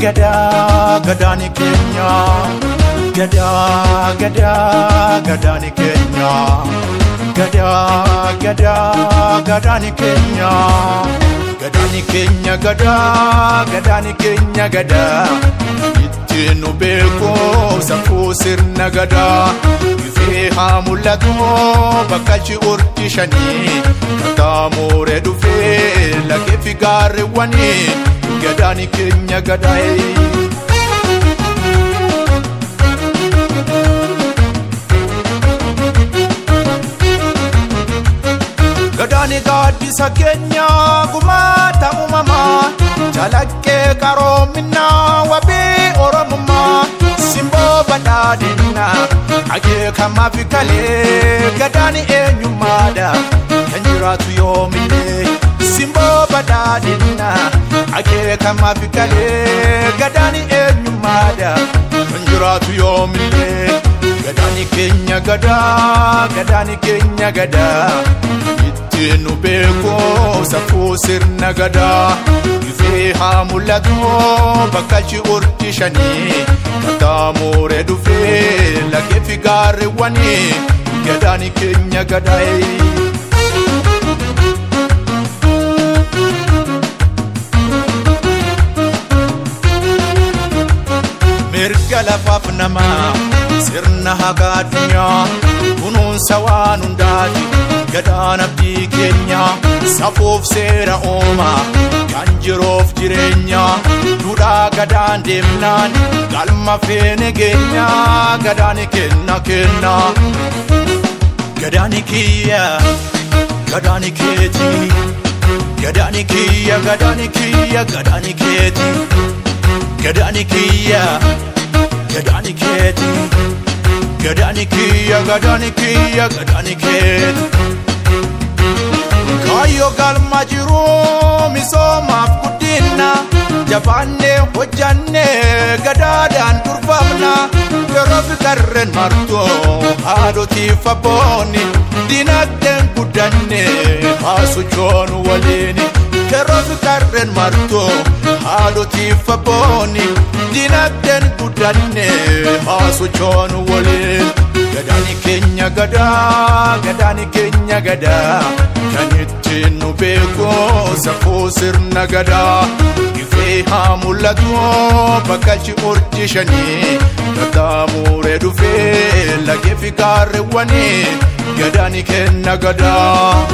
gadaa gadaani keenya gadaa gadaa gadaani keenya gadaa gadaa gadaani keenya gadaani keenya gadaa gadaani keenya gadaa ittiin nu beeku safuu sirna gadaa haa mul'atu bakkalchi urjii shanii kataamooree dhufee lagee fi gaarreewwanii gadaani keenya gadaa'ee. Gadaani gaaddisa keenya gumaata uumamaa jalaqqee qaroominaa wabii oromummaa simboo badhaadhinaa akeekamaa fi kalee gadaani eenyummaadha kan jiraatu yoomillee simboo badhaadhinaa akeekamaa fi kalee gadaani eenyummaadha kan jiraatu yoomillee gadaani keenya gadaa gadaani keenya gadaa. ittiin nu beeku safuu sirna gadaa ifee haa mul'atu bakkalchi urjii shanii kataamooree dhufee lagee fi gaarreewwanii gadaani keenya gadaa'ee. mirga lafaaf namaa sirna hagaa addunyaa kunuunsa waan hundaati gadaan abdii keenya safuuf seera uumaa kan jiroof jireenya duudhaa gadaan deemnaan galma feene geenya gadaani kenna kenna gadaani kiyya gadaani keeti gadaani kiyya gadaani kiyya gadaani keeti gadaani kiyya gadaani keeti. gadaani kiyya gadaani kiyya gadaani keeti. Kaayyoo galma jiru misoomaaf guddinna jabaannee hojjannee gadaadhaan durfamna yeroo fi qarreen martoo haadhotiif abboonni dinagdeen guddannee haasuchoonu waliin yeroo fi qarreen martoo haadhotiif abboonni dinagdeen guddannee haasuchoonu waliin. Gadaani keenya gadaa gadaani keenya gadaa kan ittiin nu beeku safuu sirna gadaa ifee haa mul'atu bakkalchi urjii shanii kataamooree dhufee lagee fi gaarreewwanii gadaani kenna gadaa.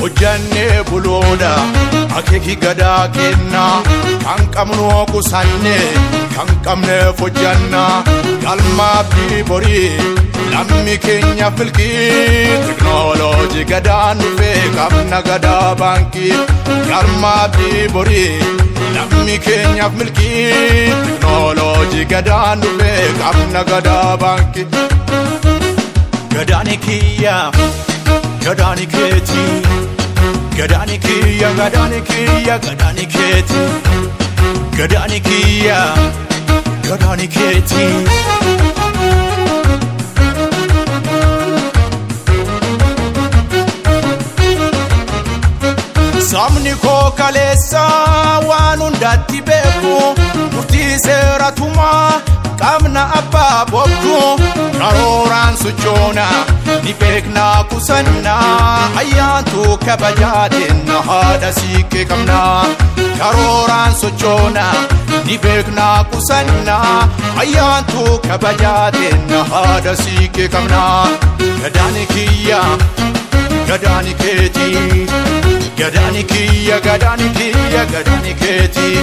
hojjannee buluudha akeeki gadaa kenna kan qabnu kusanne kan qabneef hojjanna galmaa fi borii lammi keenya filkii teknooloojii gadaan dhufee qabna gadaa baankii galmaa fi borii lammi keenyaaf milkii teknooloojii gadaan dhufee qabna gadaa baankii gadaani kiyya gadaani keetii. Gadaani kiyya gadaani kiyya gadaani keeti gadaani kiyya gadaani keeti. Sabni koo kaleessa waan hundaatti beeku murtii seeratumaa qabna abbaa bokku karooraan sochoona ni beeknaa kusannaa ayyaantu kabajaatiin haadha siiqqee qabnaa karooraan sochoona ni beeknaa kusannaa ayyaantu kabajaatiin haadha siiqqee qabnaa gadaani kiyya gadaani keetii gadaani kiyya gadaani kiyya gadaani keetii.